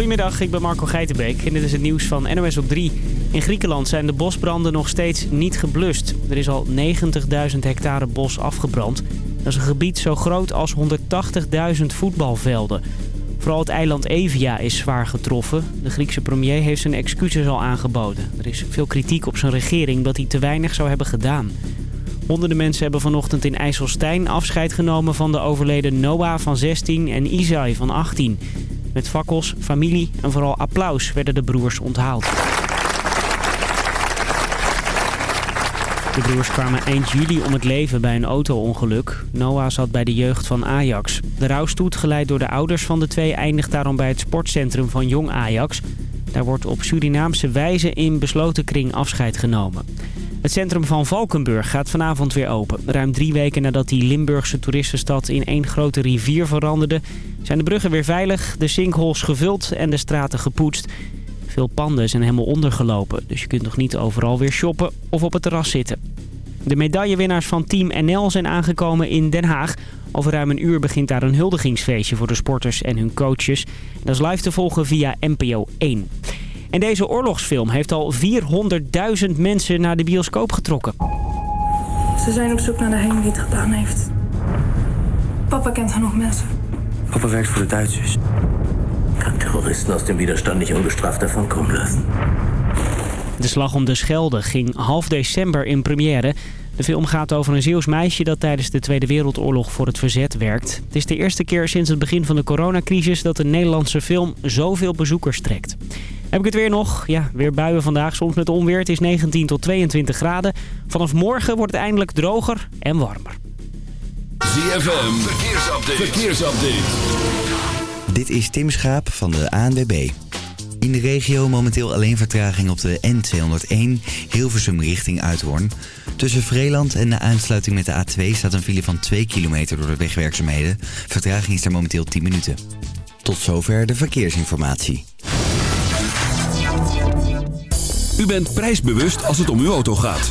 Goedemiddag, ik ben Marco Geitenbeek en dit is het nieuws van NOS op 3. In Griekenland zijn de bosbranden nog steeds niet geblust. Er is al 90.000 hectare bos afgebrand. Dat is een gebied zo groot als 180.000 voetbalvelden. Vooral het eiland Evia is zwaar getroffen. De Griekse premier heeft zijn excuses al aangeboden. Er is veel kritiek op zijn regering dat hij te weinig zou hebben gedaan. Honderden mensen hebben vanochtend in IJsselstein afscheid genomen van de overleden Noah van 16 en Isai van 18. Met fakkels, familie en vooral applaus werden de broers onthaald. De broers kwamen eind juli om het leven bij een auto-ongeluk. Noah zat bij de jeugd van Ajax. De rouwstoet, geleid door de ouders van de twee, eindigt daarom bij het sportcentrum van Jong Ajax. Daar wordt op Surinaamse wijze in besloten kring afscheid genomen. Het centrum van Valkenburg gaat vanavond weer open. Ruim drie weken nadat die Limburgse toeristenstad in één grote rivier veranderde... zijn de bruggen weer veilig, de sinkholes gevuld en de straten gepoetst. Veel panden zijn helemaal ondergelopen, dus je kunt nog niet overal weer shoppen of op het terras zitten. De medaillewinnaars van Team NL zijn aangekomen in Den Haag. Over ruim een uur begint daar een huldigingsfeestje voor de sporters en hun coaches. Dat is live te volgen via NPO 1. En deze oorlogsfilm heeft al 400.000 mensen naar de bioscoop getrokken. Ze zijn op zoek naar degene die het gedaan heeft. Papa kent genoeg mensen. Papa werkt voor de Duitsers. Kann Terroristen aus dem Widerstand nicht unbestraft davonkommen lassen. De Slag om de Schelde ging half december in première. De film gaat over een Zeeuws meisje dat tijdens de Tweede Wereldoorlog voor het verzet werkt. Het is de eerste keer sinds het begin van de coronacrisis dat een Nederlandse film zoveel bezoekers trekt. Heb ik het weer nog? Ja, weer buien vandaag, soms met onweer. Het is 19 tot 22 graden. Vanaf morgen wordt het eindelijk droger en warmer. ZFM, verkeersupdate. verkeersupdate. Dit is Tim Schaap van de ANWB. In de regio momenteel alleen vertraging op de N201 Hilversum richting Uithoorn. Tussen Vreeland en de aansluiting met de A2 staat een file van 2 kilometer door de wegwerkzaamheden. Vertraging is daar momenteel 10 minuten. Tot zover de verkeersinformatie. U bent prijsbewust als het om uw auto gaat.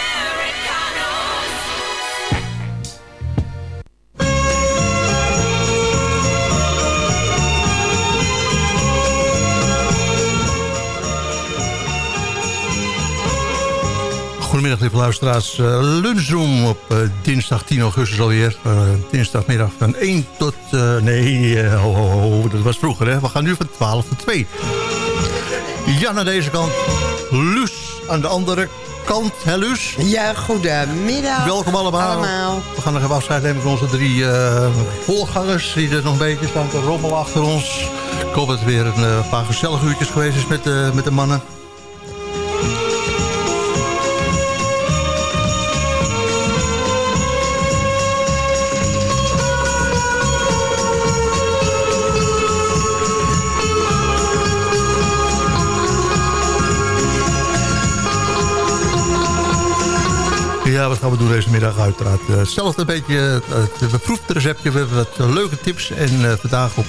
Goedemiddag lieve luisteraars. Uh, lunchroom op uh, dinsdag 10 augustus alweer. Uh, dinsdagmiddag van 1 tot... nee, ho, ho, ho, dat was vroeger hè. We gaan nu van 12 tot 2. Jan aan deze kant. Luus aan de andere kant. Hè Luus? Ja, goedemiddag. Welkom allemaal. allemaal. We gaan nog even afscheid nemen van onze drie voorgangers... die er nog een beetje staan te rommelen achter ons. Ik hoop dat het weer een paar gezellige uurtjes geweest is met, met de mannen. Ja, wat gaan we doen deze middag uiteraard? Uh, hetzelfde een beetje uh, het beproefde receptje. We hebben wat leuke tips. En vandaag op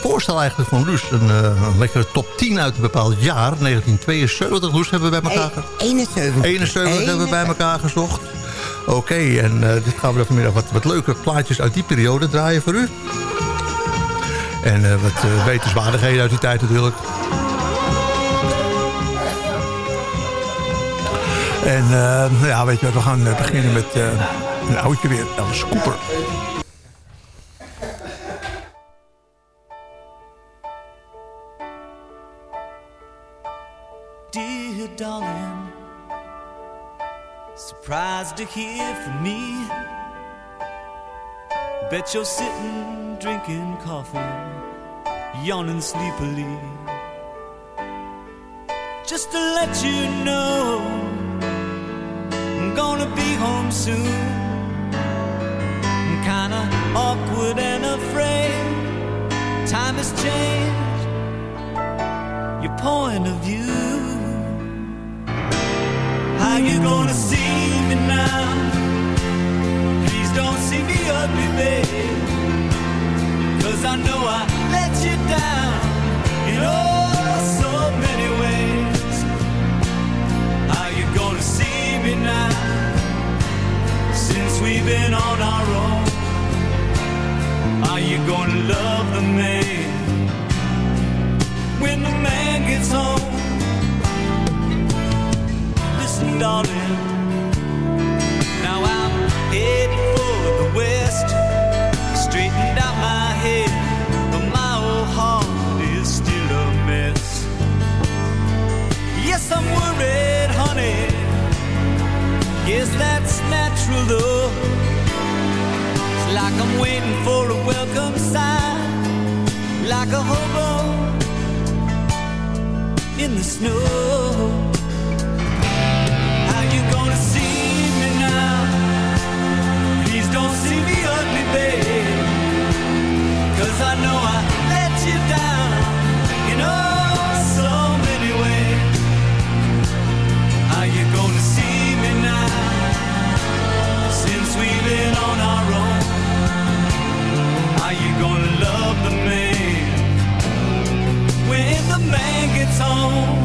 voorstel eigenlijk van Loes. Een, een, lekkere top 10 uit een bepaald jaar. 1972. Loes hebben we bij elkaar... 71. 71 hebben we bij elkaar gezocht. Oké, en dit gaan we vanmiddag wat, wat leuke plaatjes uit die periode draaien voor u. En wat wetenswaardigheden uit die tijd natuurlijk. En uh, ja, weet je, we gaan uh, beginnen met uh, een oudje weer, Alice Cooper. Dear darling, surprised to hear from me. Bet you're sitting, drinking coffee, yawning sleepily. just to let you know Gonna be home soon. I'm kinda awkward and afraid. Time has changed your point of view. How you gonna see me now? Please don't see me ugly, babe. Cause I know I let you down in oh we've been on our own, are you gonna love the man when the man gets home? Listen, darling, now I'm heading for the west, straightened out my head, but my old heart is still a mess. Yes, I'm worried, It's like I'm waiting for a welcome sign, like a hobo in the snow. How you gonna see me now? Please don't see me ugly, babe. Cause I know I let you down the man when the man gets home?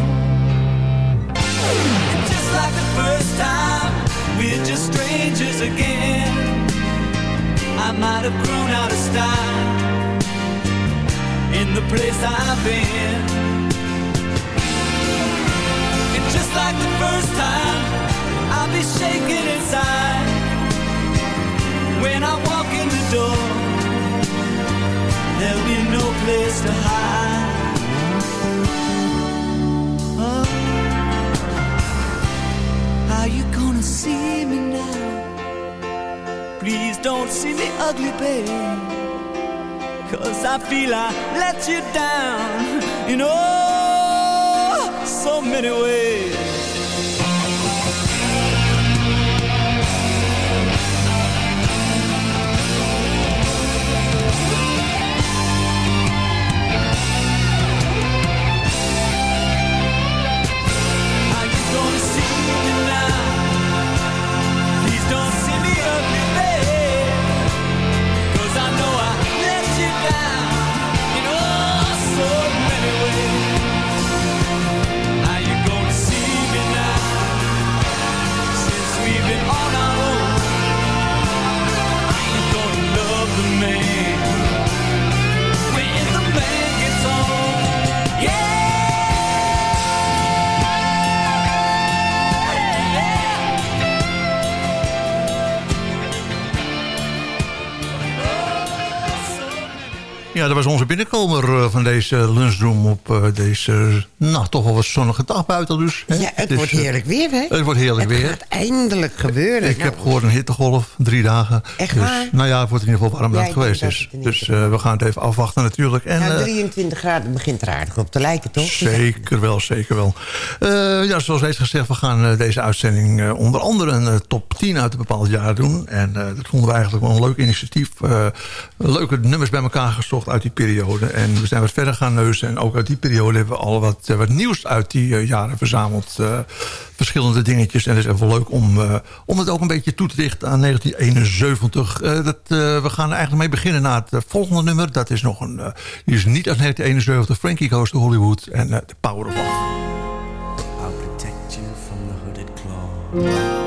And just like the first time, we're just strangers again. I might have grown out of style in the place I've been. And just like the first time, I'll be shaking inside when I walk in the door. There'll be no place to hide. Oh, how you gonna see me now? Please don't see me ugly, babe. Cause I feel I let you down in oh so many ways. Dat was onze binnenkomer eh, van deze lunchroom op eh, deze, nou, toch wel wat zonnige dag buiten dus. Hè? Ja, het Dus, wordt eh, heerlijk weer, hè? Het wordt heerlijk Het weer. gaat eindelijk gebeuren. Ik Nou, heb gehoord een hittegolf, drie dagen. Echt dus, waar? Nou ja, het wordt in ieder geval warm Ja, dat het geweest dat is. het Dus eh, we gaan het even afwachten natuurlijk. En, nou, eh, 23 graden begint er aardig op te lijken, toch? Zeker wel, zeker wel. Eh, ja, zoals reeds gezegd, we gaan eh, deze uitzending eh, onder andere een eh, top 10 uit een bepaald jaar doen. En eh, dat vonden we eigenlijk wel een leuk initiatief. Eh, leuke nummers bij elkaar gezocht die periode. En we zijn wat verder gaan neuzen. En ook uit die periode hebben we al wat, eh, wat nieuws uit die eh, jaren verzameld. Eh, verschillende dingetjes. En het is even leuk om, om het ook een beetje toe te richten aan 1971. Eh, dat, we gaan eigenlijk mee beginnen na het volgende nummer. Dat is nog een... die is niet uit 1971. Frankie Goes to Hollywood en The Power of Love. From the hooded claw.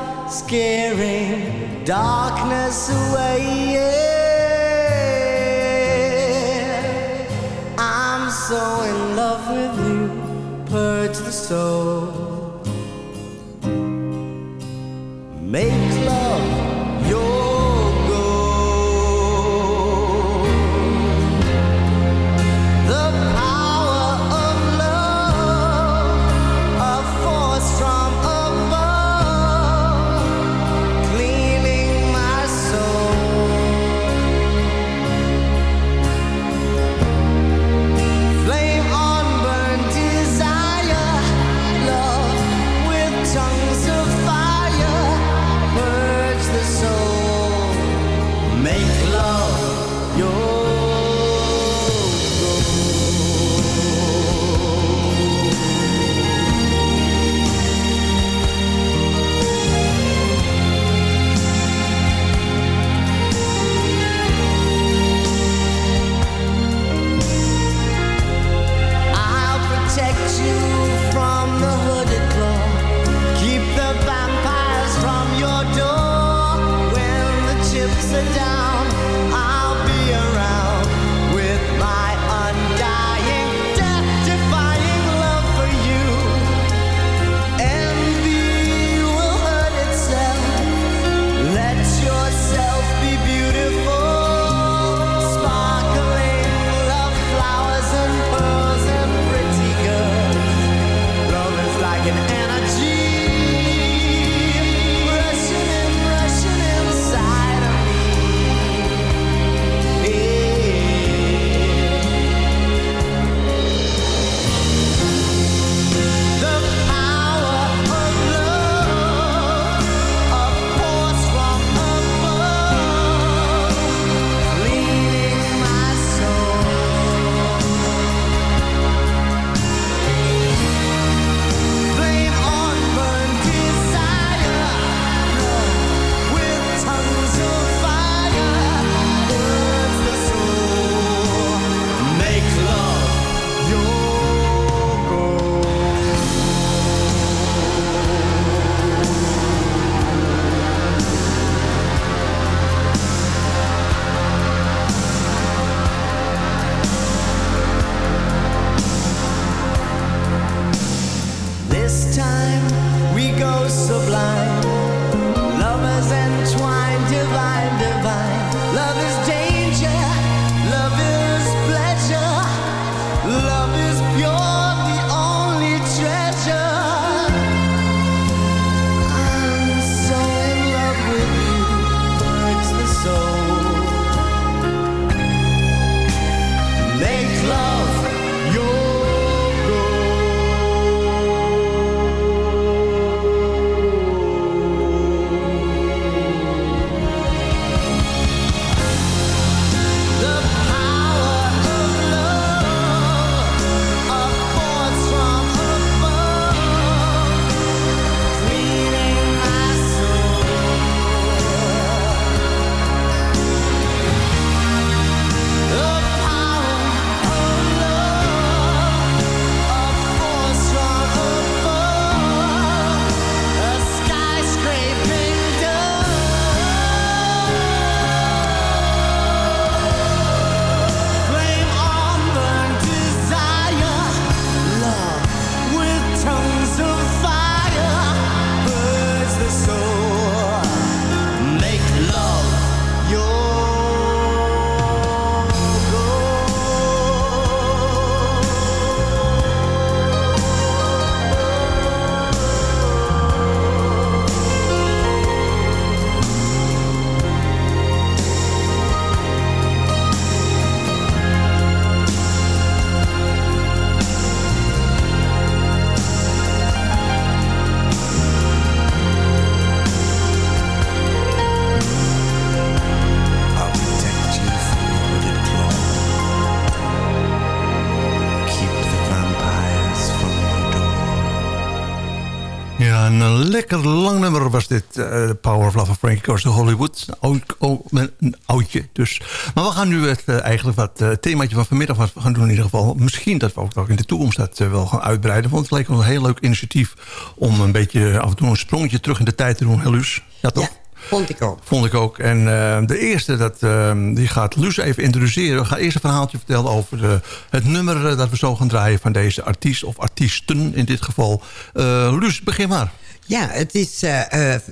scaring darkness away. Yeah. I'm so in love with you, purge the soul. The Power of Love of Frankie Goes to Hollywood. Oud, oh, een oudje dus. Maar we gaan nu het, eh, eigenlijk wat uh, themaatje van vanmiddag wat we gaan doen in ieder geval. Misschien dat we ook wel in de toekomst dat eh, wel gaan uitbreiden. Want het leek ons een heel leuk initiatief om een beetje af en toe een sprongetje terug in de tijd te doen. Hè, Luus? Ja, toch? Vond ik ook. Vond ik ook. En eh, de eerste, dat, eh, die gaat Luus even introduceren. We gaan eerst een verhaaltje vertellen over de, het nummer eh, dat we zo gaan draaien... van deze artiest, of artiesten in dit geval. Uh, Luus, begin maar. Ja, het is uh,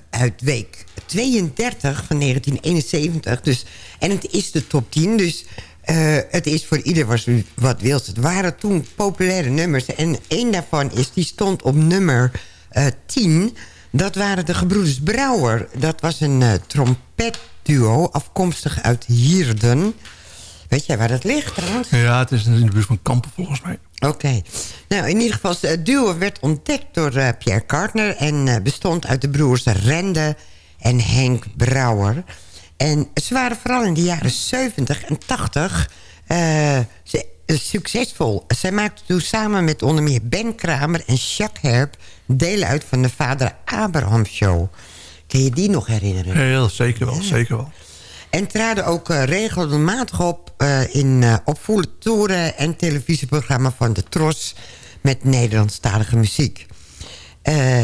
uit week 32 van 1971. Dus, en het is de top 10, dus uh, het is voor ieder wat, wils. Het waren toen populaire nummers. En één daarvan is, die stond op nummer 10... Dat waren de gebroeders Brouwer. Dat was een uh, trompetduo afkomstig uit Hierden. Weet jij waar dat ligt trouwens? Ja, het is in de buurt van Kampen volgens mij. Oké. Okay. Nou, in ieder geval, het duo werd ontdekt door uh, Pierre Kartner... en uh, bestond uit de broers Rende en Henk Brouwer. En ze waren vooral in de jaren 70 en 80... Ze, succesvol. Zij maakten toen samen met onder meer Ben Kramer en Jacques Herp... deel uit van de Vader Abraham Show. Kun je die nog herinneren? Heel zeker wel, ja. zeker wel. En traden ook uh, regelmatig op uh, in uh, opvoerde toeren... en televisieprogramma van de Tros met Nederlandstalige muziek.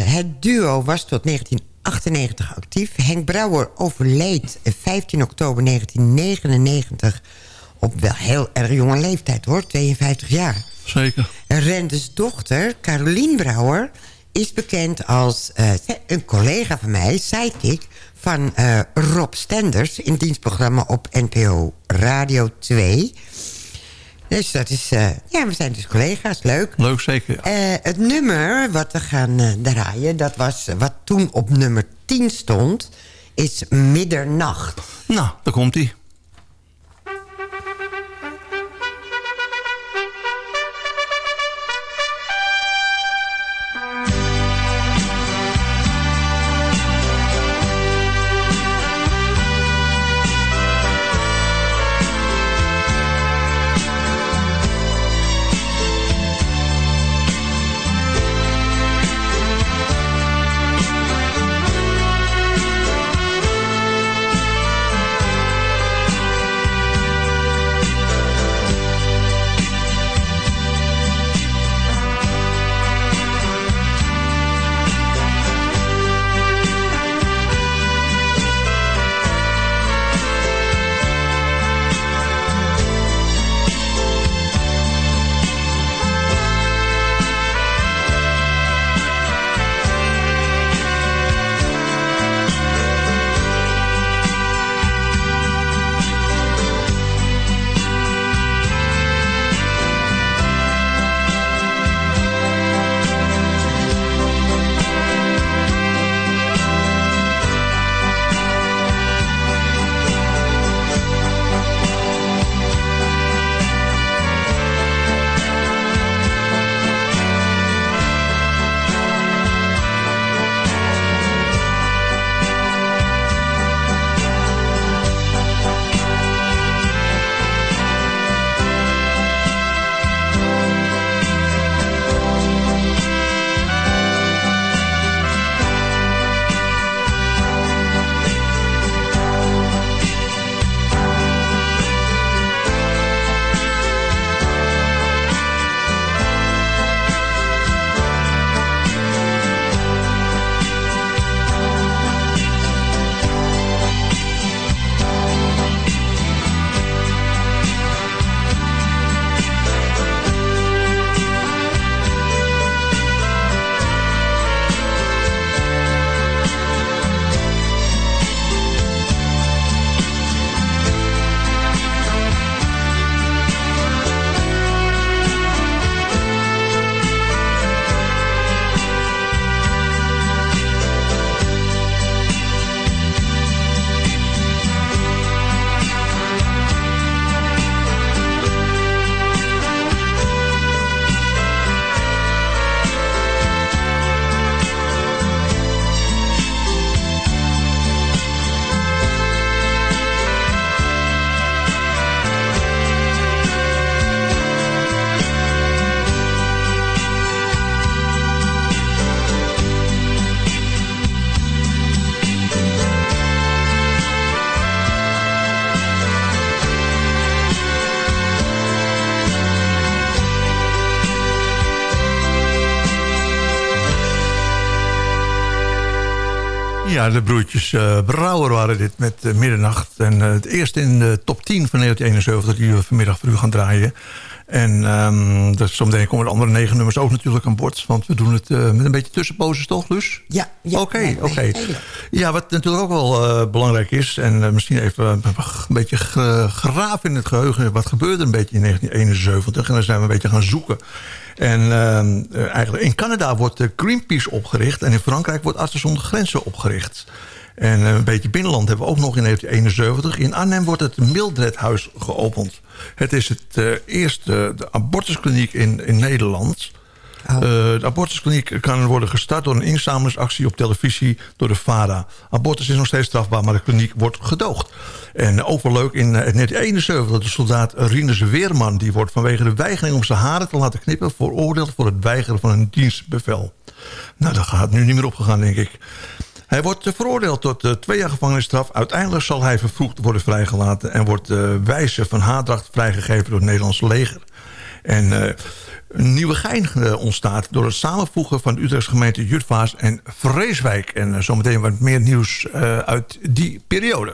het duo was tot 1998 actief. Henk Brouwer overleed 15 oktober 1999 op wel heel erg jonge leeftijd hoor, 52 jaar. Zeker. Rendes dochter, Carolien Brouwer, is bekend als uh, een collega van mij, sidekick... van uh, Rob Stenders in dienstprogramma op NPO Radio 2. Dus dat is... Uh, ja, we zijn dus collega's, leuk. Leuk, zeker. Ja. het nummer wat we gaan draaien, dat was wat toen op nummer 10 stond... is Middernacht. Nou, daar komt-ie. De broertjes eh, Brouwer waren dit met eh, Middernacht. En eh, het eerste in de top 10 van 1971 die we vanmiddag voor u gaan draaien. En um, dus zometeen komen de andere negen nummers ook natuurlijk aan bod. Want we doen het eh, met een beetje tussenposes toch, Luus? Ja. ja Oké, nee, oké. Ja, wat natuurlijk ook wel eh, belangrijk is... en eh, misschien even een beetje graven in het geheugen... wat gebeurde een beetje in 1971? En dan zijn we een beetje gaan zoeken. En ehm, eh, eigenlijk in Canada wordt de Greenpeace opgericht... en in Frankrijk wordt Artsen zonder Grenzen opgericht. En eh, een beetje binnenland hebben we ook nog in 1971. In Arnhem wordt het Mildredhuis geopend. Het is het eh, eerste de abortuskliniek in, in Nederland... Oh. Eh, de abortuskliniek kan worden gestart door een inzamelingsactie op televisie door de VARA. Abortus is nog steeds strafbaar, maar de kliniek wordt gedoogd. En ook wel leuk, in eh, 1971 de soldaat Rinus Weerman... die wordt vanwege de weigering om zijn haren te laten knippen... veroordeeld voor het weigeren van een dienstbevel. Nou, dat gaat nu niet meer opgegaan, denk ik. Hij wordt eh, veroordeeld tot eh, twee jaar gevangenisstraf. Uiteindelijk zal hij vervroegd worden vrijgelaten... en wordt uh, wijze van haardracht vrijgegeven door het Nederlandse leger. En eh, een nieuwe gein eh, ontstaat door het samenvoegen van de Utrechtse gemeente Jutvaas en Vreeswijk. En eh, zometeen wat meer nieuws eh, uit die periode.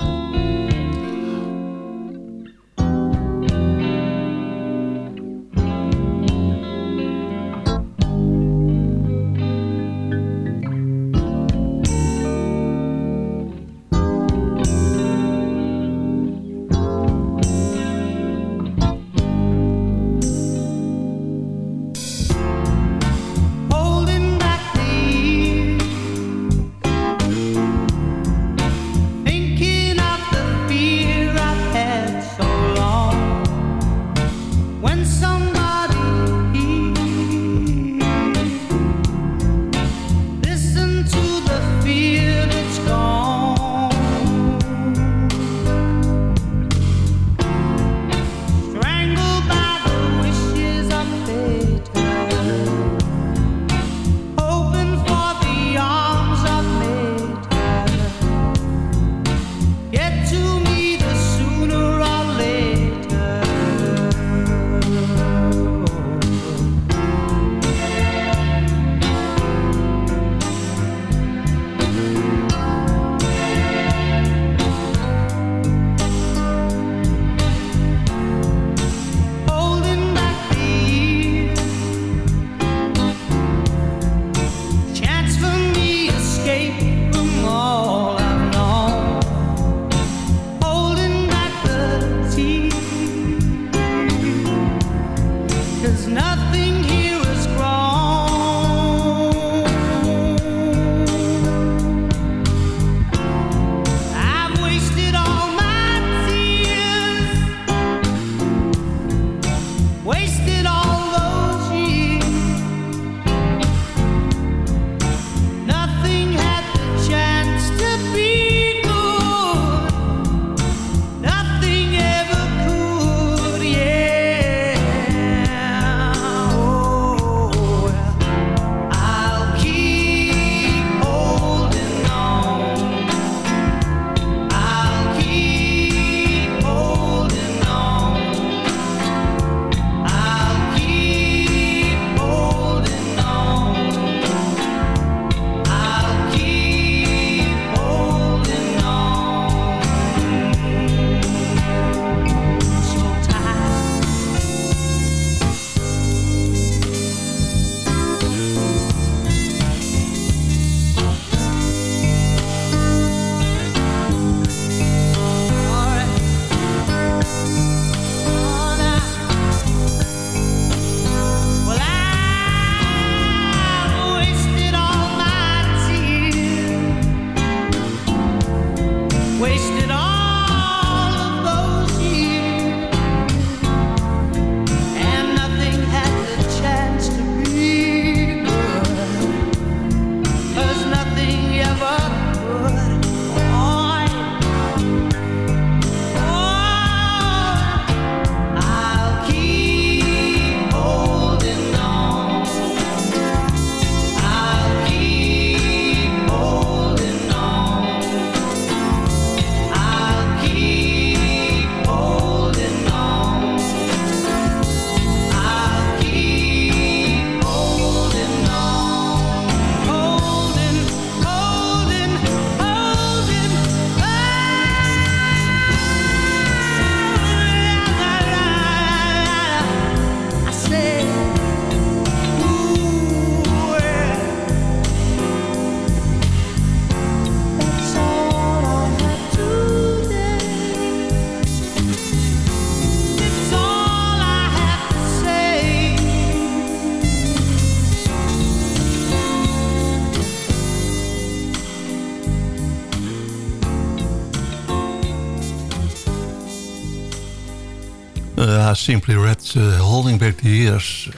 Simply Red, uh, Holding Back the Years.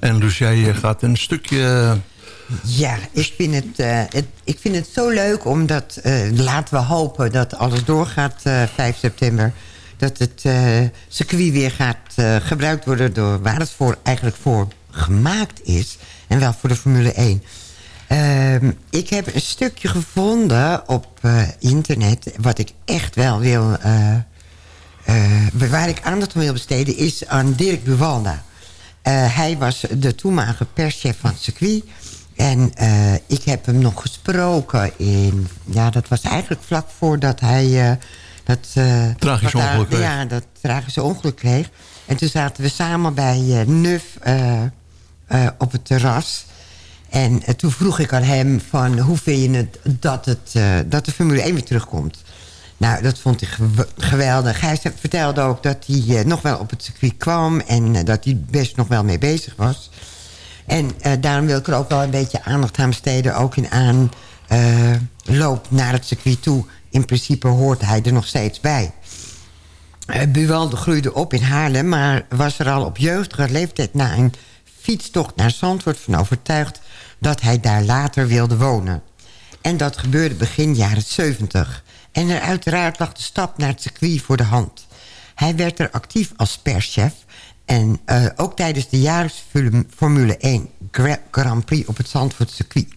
en dus jij gaat een stukje... Ja, ik vind het, uh, het, ik vind het zo leuk omdat... laten we hopen dat alles doorgaat 5 september. Dat het circuit weer gaat gebruikt worden... Door, waar het voor, eigenlijk voor gemaakt is. En wel voor de Formule 1. Ehm, ik heb een stukje gevonden op internet... wat ik echt wel wil uh, waar ik aandacht aan wil besteden is aan Dirk Buwalda. Uh, hij was de toenmalige perschef van het circuit. En uh, ik heb hem nog gesproken in... Ja, dat was eigenlijk vlak voordat hij... dat, tragische ongeluk kreeg. Ja, dat tragische ongeluk kreeg. En toen zaten we samen bij Nuf op het terras. En toen vroeg ik aan hem van... hoe vind je het dat, het, dat de Formule 1 weer terugkomt? Nou, dat vond ik geweldig. Hij vertelde ook dat hij uh, nog wel op het circuit kwam... en uh, dat hij best nog wel mee bezig was. En uh, daarom wil ik er ook wel een beetje aandacht aan besteden... ook in aanloop naar het circuit toe. In principe hoort hij er nog steeds bij. Buwalde groeide op in Haarlem... maar was er al op jeugdige leeftijd na een fietstocht naar Zandvoort van overtuigd... dat hij daar later wilde wonen. En dat gebeurde begin jaren 70... En er uiteraard lag de stap naar het circuit voor de hand. Hij werd er actief als perschef. En uh, ook tijdens de jaarlijkse Formule 1 Grand Prix op het Zandvoort circuit.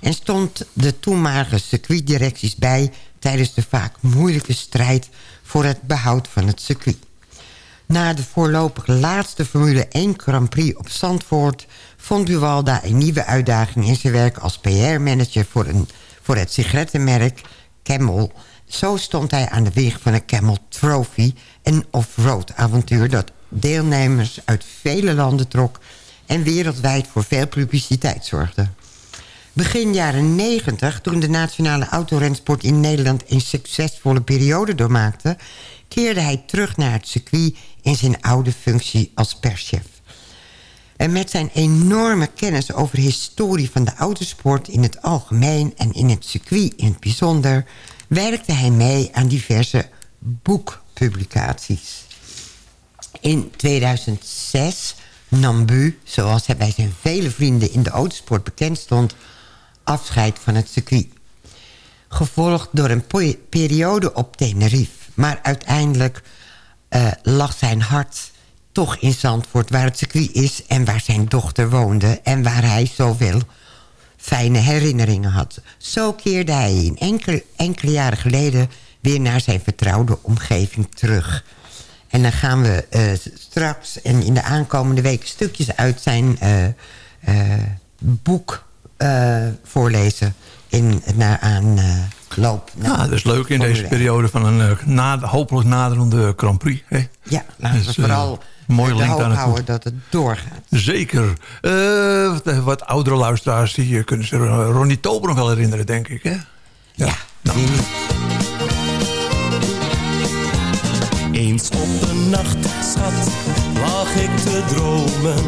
En stond de toenmalige circuitdirecties bij... tijdens de vaak moeilijke strijd voor het behoud van het circuit. Na de voorlopig laatste Formule 1 Grand Prix op Zandvoort... vond Buwalda een nieuwe uitdaging in zijn werk als PR-manager... Voor, een, voor het sigarettenmerk Camel zo stond hij aan de weg van een Camel Trophy... een off-road avontuur dat deelnemers uit vele landen trok... en wereldwijd voor veel publiciteit zorgde. Begin jaren 90, toen de nationale autorensport in Nederland... een succesvolle periode doormaakte... keerde hij terug naar het circuit in zijn oude functie als perschef. En met zijn enorme kennis over de historie van de autosport in het algemeen... en in het circuit in het bijzonder werkte hij mee aan diverse boekpublicaties. In 2006 nam Bu, zoals hij bij zijn vele vrienden in de autosport bekend stond... afscheid van het circuit. Gevolgd door een periode op Tenerife. Maar uiteindelijk uh, lag zijn hart toch in Zandvoort... waar het circuit is en waar zijn dochter woonde... en waar hij zoveel fijne herinneringen had. Zo keerde hij in enkele, enkele jaren geleden weer naar zijn vertrouwde omgeving terug. En dan gaan we uh, straks en in de aankomende weken stukjes uit zijn uh, uh, boek voorlezen. In, naar aan loop. Ja, dat is leuk in deze periode van een nader, hopelijk naderende Grand Prix. Hè? Ja, laten we dus, vooral Mooie link hoop houden dat het doorgaat. Zeker. Uh, wat oudere luisteraars die kunnen zich Ronnie Tober nog wel herinneren, denk ik. Hè? Ja, ja nou. Eens op een nacht, schat, lag ik te dromen.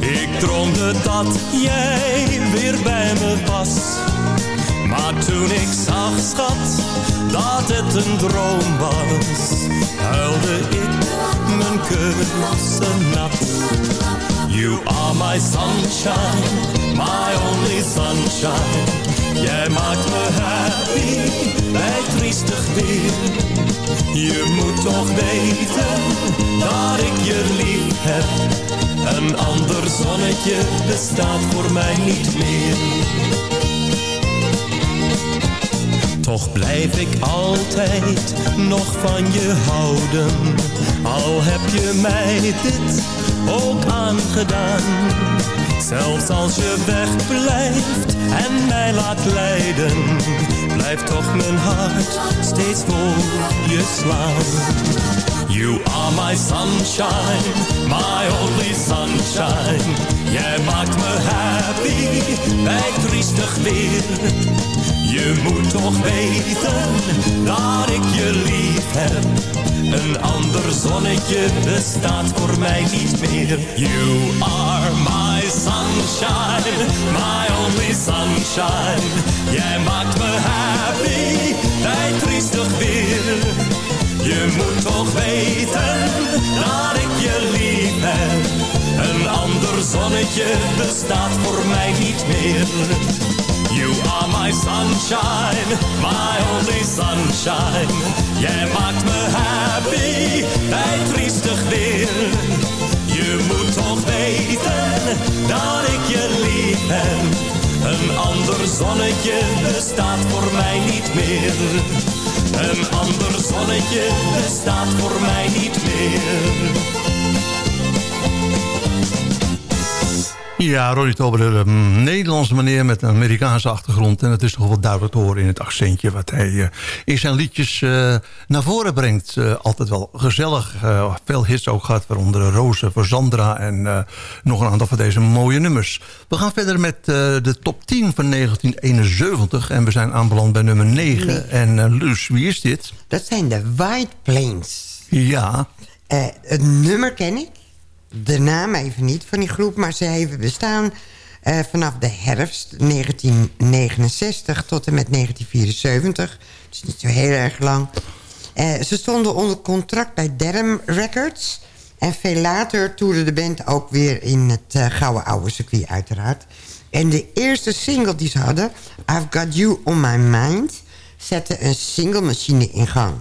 Ik droomde dat jij weer bij me was. Maar toen ik zag, schat, dat het een droom was, huilde ik mijn kussen nat. You are my sunshine, my only sunshine. Jij maakt me happy bij triestig weer. Je moet toch weten dat ik je lief heb. Een ander zonnetje bestaat voor mij niet meer. Toch blijf ik altijd nog van je houden. Al heb je mij dit ook aangedaan. Zelfs als je wegblijft en mij laat lijden. Blijft toch mijn hart steeds voor je slaan. You are my sunshine, my only sunshine. Jij maakt me happy bij triestig weer. Je moet toch weten dat ik je lief heb. Een ander zonnetje bestaat voor mij niet meer. You are my sunshine, my only sunshine. Jij maakt me happy bij triestig weer. Je moet toch weten dat ik je lief heb. Een ander zonnetje bestaat voor mij niet meer. You are my sunshine, my only sunshine. Jij maakt me happy bij triestig weer. Je moet toch weten dat ik je lief heb. Een ander zonnetje bestaat voor mij niet meer. Een ander zonnetje bestaat voor mij niet meer. Ja, Ronnie Tober, een Nederlandse meneer met een Amerikaanse achtergrond. En het is toch wel duidelijk te horen in het accentje... wat hij eh, in zijn liedjes eh, naar voren brengt. Eh, altijd wel gezellig. veel hits ook gehad, waaronder Roze voor Sandra... en nog een aantal van deze mooie nummers. We gaan verder met de top 10 van 1971. En we zijn aanbeland bij nummer 9. Nee. En Luus, wie is dit? Dat zijn de White Plains. Ja, het nummer ken ik. De naam even niet van die groep. Maar ze hebben bestaan eh, vanaf de herfst 1969 tot en met 1974. Dus niet zo heel erg lang. Eh, ze stonden onder contract bij Derm Records. En veel later toerde de band ook weer in het eh, gouden oude circuit uiteraard. En de eerste single die ze hadden, I've Got You On My Mind... zette een single-machine in gang.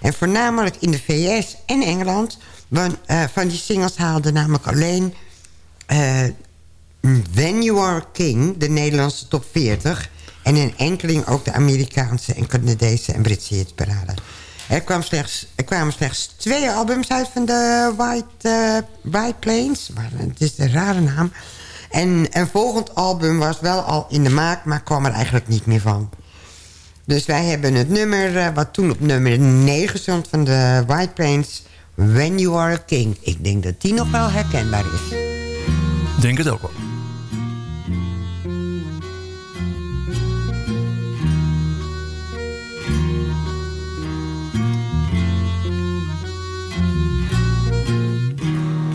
En voornamelijk in de VS en Engeland... Eh, van die singles haalde namelijk alleen... eh, When You Are King, de Nederlandse top 40... en in enkeling ook de Amerikaanse en Canadese en Britse hitparade. Er, kwam slechts, er kwamen slechts twee albums uit van de White, eh, White Plains. Maar Het is een rare naam. En een volgend album was wel al in de maak... maar kwam er eigenlijk niet meer van. Dus wij hebben het nummer, wat toen op nummer 9 stond van de White Plains... When You Are a King. Ik denk dat die nog wel herkenbaar is. denk het ook wel.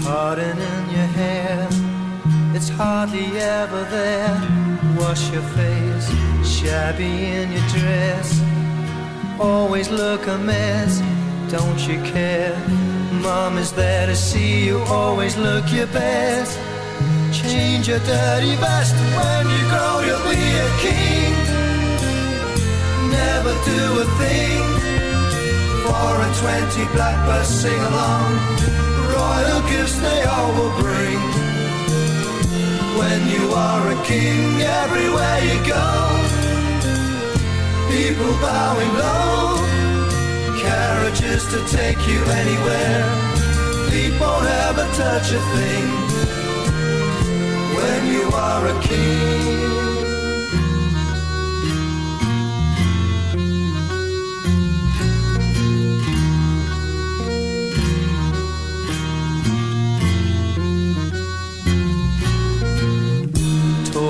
Pardon in your hair, it's hardly ever there. Wash your face, shabby in your dress. Always look a mess, don't you care? Mom is there to see you, always look your best. Change your dirty vest, when you grow you'll be a king. Never do a thing for a twenty blackbirds sing along. Royal gifts they all will bring. When you are a king, everywhere you go, people bowing low, carriages to take you anywhere. Feet won't ever touch a thing. When you are a king.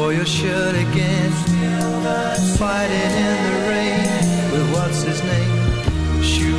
tore your shirt again. Fighting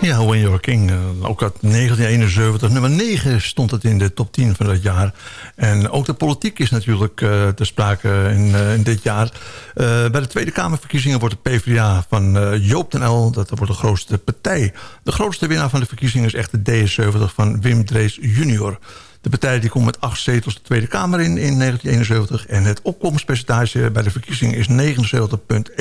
Ja, When You're King. eh, ook uit 1971. Nummer 9 stond het in de top 10 van dat jaar. En ook de politiek is natuurlijk eh te sprake in, eh, in dit jaar. Bij de Tweede Kamerverkiezingen wordt de PvdA van Joop den L... dat wordt de grootste partij. De grootste winnaar van de verkiezingen is echt de D70 van Wim Drees junior. De partij die komt met acht zetels de Tweede Kamer in in 1971... en het opkomstpercentage bij de verkiezingen is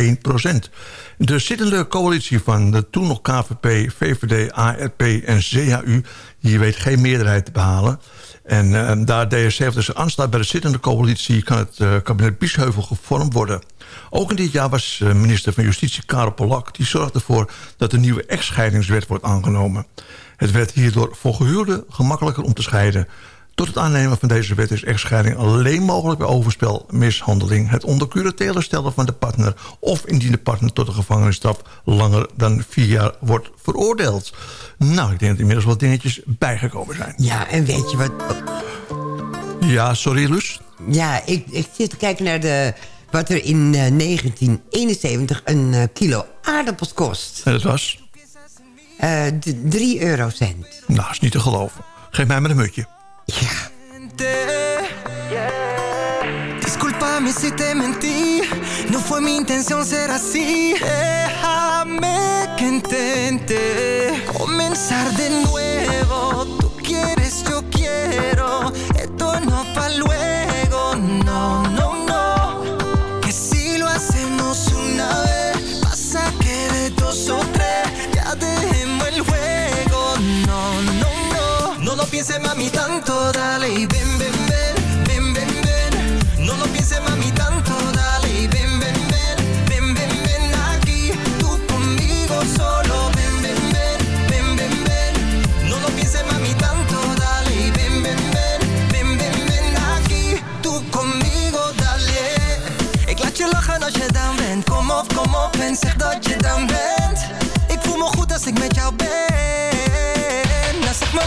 79,1 procent. De zittende coalitie van de toen nog KVP, VVD, ARP en CHU... die weet geen meerderheid te behalen. En eh, daar D66 dus aansluit bij de zittende coalitie... kan het eh, kabinet Biesheuvel gevormd worden. Ook in dit jaar was eh, minister van Justitie Karel Polak... die zorgde ervoor dat de nieuwe echtscheidingswet wordt aangenomen. Het werd hierdoor voor gehuurden gemakkelijker om te scheiden. Tot het aannemen van deze wet is echtscheiding alleen mogelijk bij overspel, mishandeling, het onder curatele stellen van de partner of indien de partner tot een gevangenisstraf langer dan vier jaar wordt veroordeeld. Nou, ik denk dat inmiddels wat dingetjes bijgekomen zijn. Ja, en weet je wat... Ja, sorry Lus? Ja, ik, ik zit te kijken naar de, wat er in eh, 1971 een eh, kilo aardappels kost. En dat was? Eh, d- 3 eurocent. Nou, is niet te geloven. Geef mij maar een mutje. Discúlpame si te mentí, no fue mi intención ser así. Déjame que intente comenzar de nuevo. Pienses, mami, tanto. Dale y ven, ven, ven. Ven, ven, ven. No lo pienses, mami, tanto. Dale y ven, ven, ven. Ven, ven, ven aquí. Tú conmigo solo. Ven, ven, ven. Ven, ven, ven. No lo pienses, mami, tanto. Dale y ven, ven, ven. Ven, ven, ven aquí. Tú conmigo, dale. Ik laat je lachen als je dan bent. Kom op, kom op en zeg dat je dan bent. Ik voel me goed als ik met jou ben.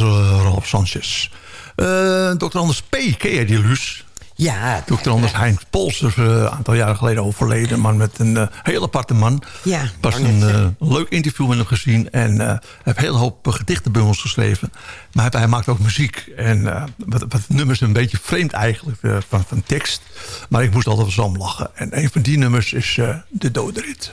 Anders uh, Rob Sanchez. Eh Dr. Anders P. Ken jij die Luus? Ja. Dr. Anders Heinz Polster, eh, een aantal jaren geleden overleden. Man met een uh, heel aparte man. Ja, Pas net een uh, leuk interview met hem gezien. En uh, heb hele hoop uh, gedichtenbundels geschreven. Maar hij, hij, maakt ook muziek. En wat, wat nummers een beetje vreemd eigenlijk van, van tekst. Maar ik moest altijd wel om lachen. En een van die nummers is De Doderit.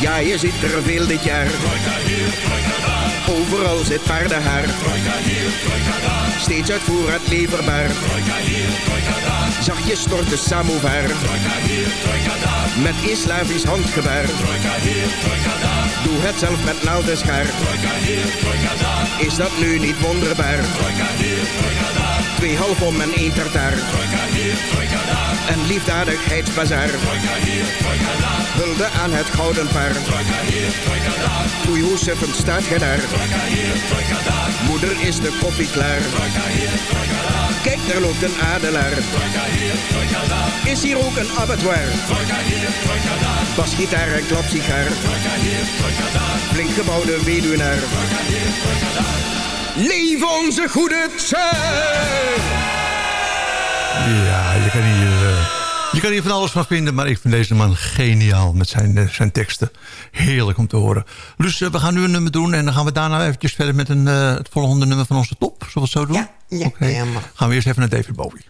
Ja, je ziet er veel dit jaar. Overal zit paardenhaar. Steeds uit voorraad leverbaar. Zachtjes stort de samovar. Met een Slavisch handgebaar. Doe het zelf met naald en schaar. Is dat nu niet wonderbaar? Twee half om en één tartaar. Een liefdadigheidsbazaar. Hulde aan het gouden paard. Oei, hoe suffend staat gij daar? Moeder is de koffie klaar. Kijk, daar loopt een adelaar. Is hier ook een abattoir? Basgitaar en klapsigaar. Flink gebouwde weduwnaar. Leef onze goede tijd! Ja, je kan hier... eh, je kan hier van alles van vinden, maar ik vind deze man geniaal met zijn, eh, zijn teksten. Heerlijk om te horen. Dus we gaan nu een nummer doen en dan gaan we daarna eventjes verder met een, eh, het volgende nummer van onze top. Zullen we het zo doen? Ja, ja. Gaan we eerst even naar David Bowie.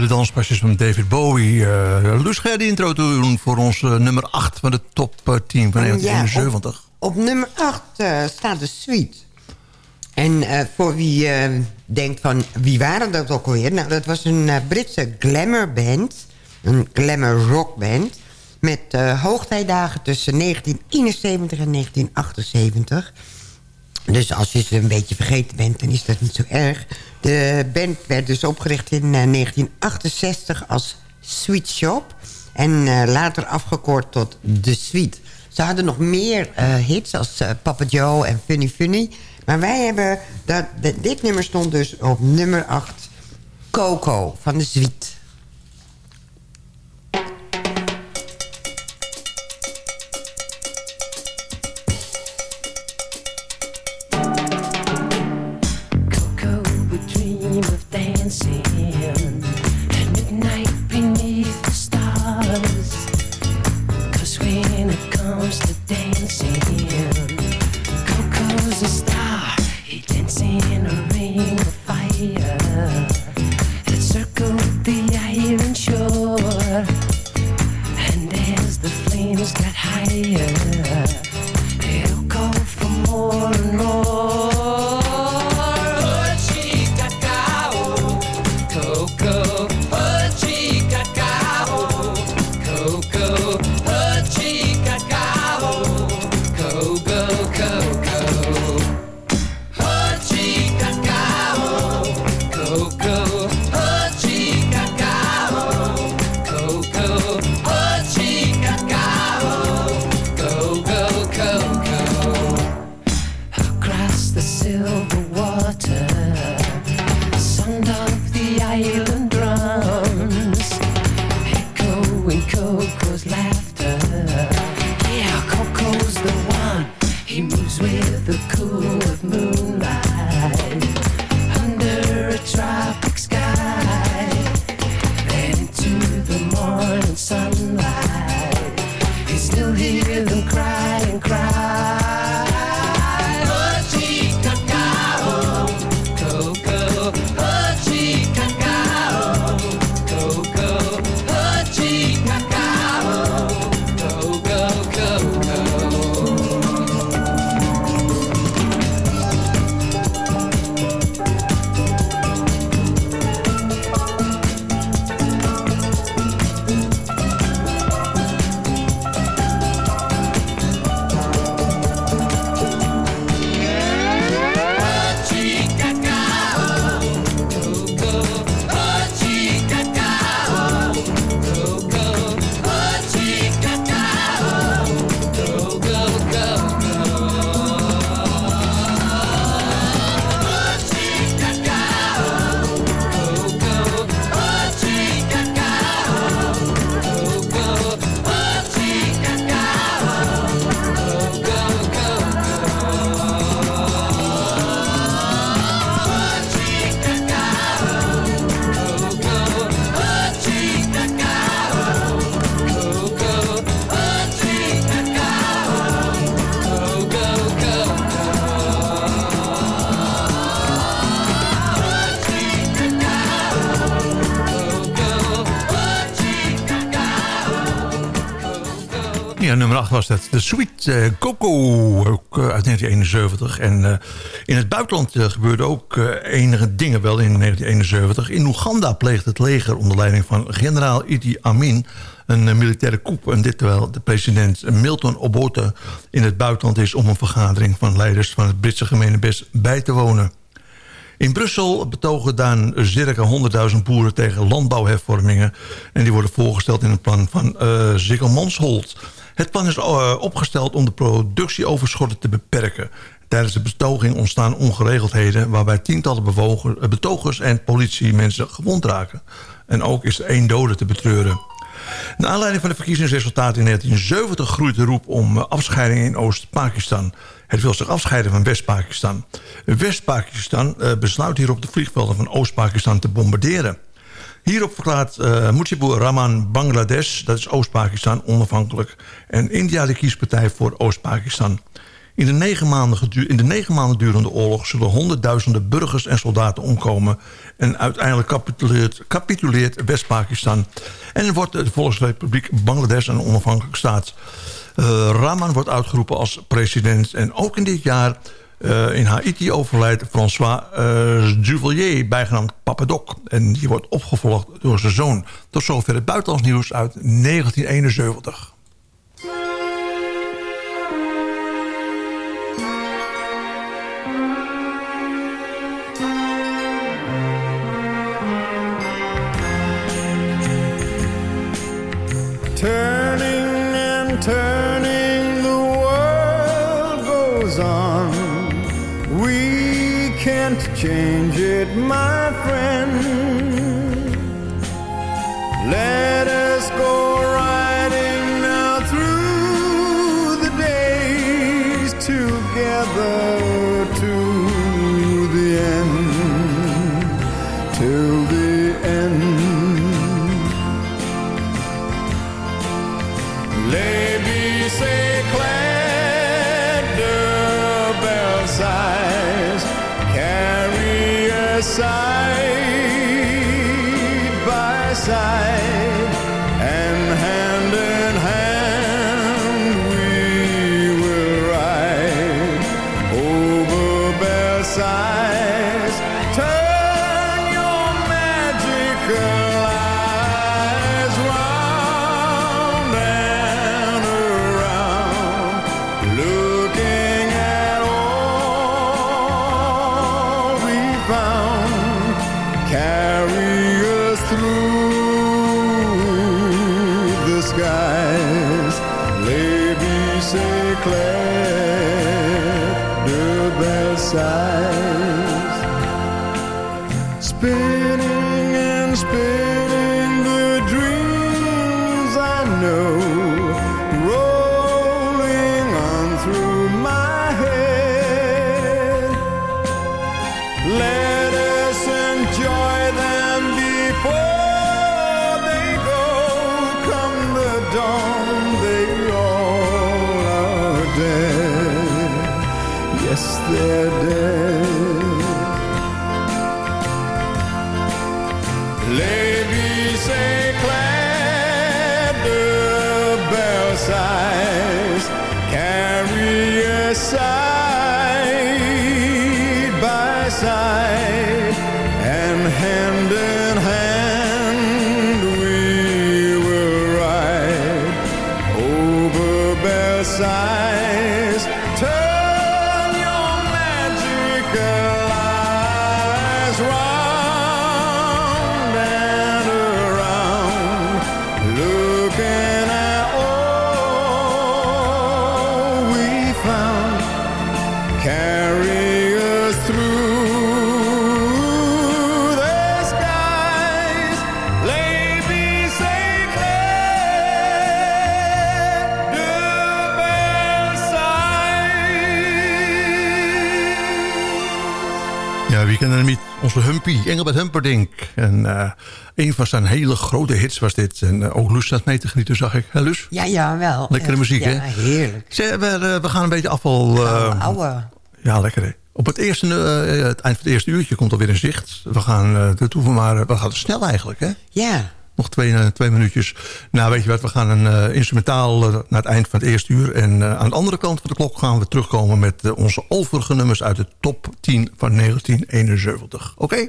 De danspasjes van David Bowie. Uh, Lus, ga jij de intro doen voor ons eh, nummer 8 van de top eh, 10 van Ja, 1971? Op nummer 8 staat de suite. En eh, voor wie eh, denkt van, wie waren dat ook alweer? Nou, dat was een eh, Britse glamour band. Een glamour rock band. Met eh, hoogtijdagen tussen 1971 en 1978. Dus als je ze een beetje vergeten bent, dan is dat niet zo erg. De band werd dus opgericht in eh, 1968 als Sweet Shop. En eh, later afgekort tot The Sweet. Ze hadden nog meer eh, hits als eh, Papa Joe en Funny Funny. Maar wij hebben... Dat, dat- dit nummer stond dus op nummer 8. Coco van de Sweet. You. Ja, nummer 8 was dat. De Sweet eh, Coco, ook eh, uit 1971. En eh, in het buitenland gebeurden ook enige dingen wel in 1971. In Oeganda pleegt het leger onder leiding van generaal Idi Amin... een militaire coup. En dit terwijl de president Milton Obote in het buitenland is... om een vergadering van leiders van het Britse gemeenebest bij te wonen. In Brussel betogen dan circa 100.000 boeren tegen landbouwhervormingen. En die worden voorgesteld in een plan van uh, Zikkelmansholt. Het plan is uh, opgesteld om de productieoverschotten te beperken. Tijdens de betoging ontstaan ongeregeldheden... waarbij tientallen bewogen, betogers en politiemensen gewond raken. En ook is er één dode te betreuren. Naar aanleiding van de verkiezingsresultaten in 1970 groeit de roep om afscheiding in Oost-Pakistan. Het wil zich afscheiden van West-Pakistan. West-Pakistan besluit hierop de vliegvelden van Oost-Pakistan te bombarderen. Hierop verklaart uh, Mujibur Rahman Bangladesh, dat is Oost-Pakistan, onafhankelijk. En India de kiespartij voor Oost-Pakistan. In de, negen maanden in de negen maanden durende oorlog zullen honderdduizenden burgers en soldaten omkomen. En uiteindelijk capituleert, capituleert West-Pakistan. En wordt de Volksrepubliek Bangladesh een onafhankelijke staat. Uh, Rahman wordt uitgeroepen als president. En ook in dit jaar uh, in Haiti overlijdt François uh, Duvalier, bijgenaamd Papadoc. En die wordt opgevolgd door zijn zoon. Tot zover het buitenlands nieuws uit 1971. Turning can't change it, my friend. Onze Humpy, Engelbert Humperdinck. En eh, een van zijn hele grote hits was dit. En uh, ook Loes staat mee te genieten, zag ik. Hè? Ja, ja, wel. Lekkere Echt, muziek, ja, hè? heerlijk. We, eh, we gaan een beetje afval... eh, Ouwe. Ja, lekker hè. Op het, eerste, eh, het eind van het eerste uurtje komt alweer in zicht. We gaan uh, de maar... We gaan snel eigenlijk, hè? Ja. Nog twee, uh, twee minuutjes. Nou, weet je wat, we gaan een uh, instrumentaal uh, naar het eind van het eerste uur. En aan de andere kant van de klok gaan we terugkomen... met onze overige nummers uit de top 10 van 1971. Oké?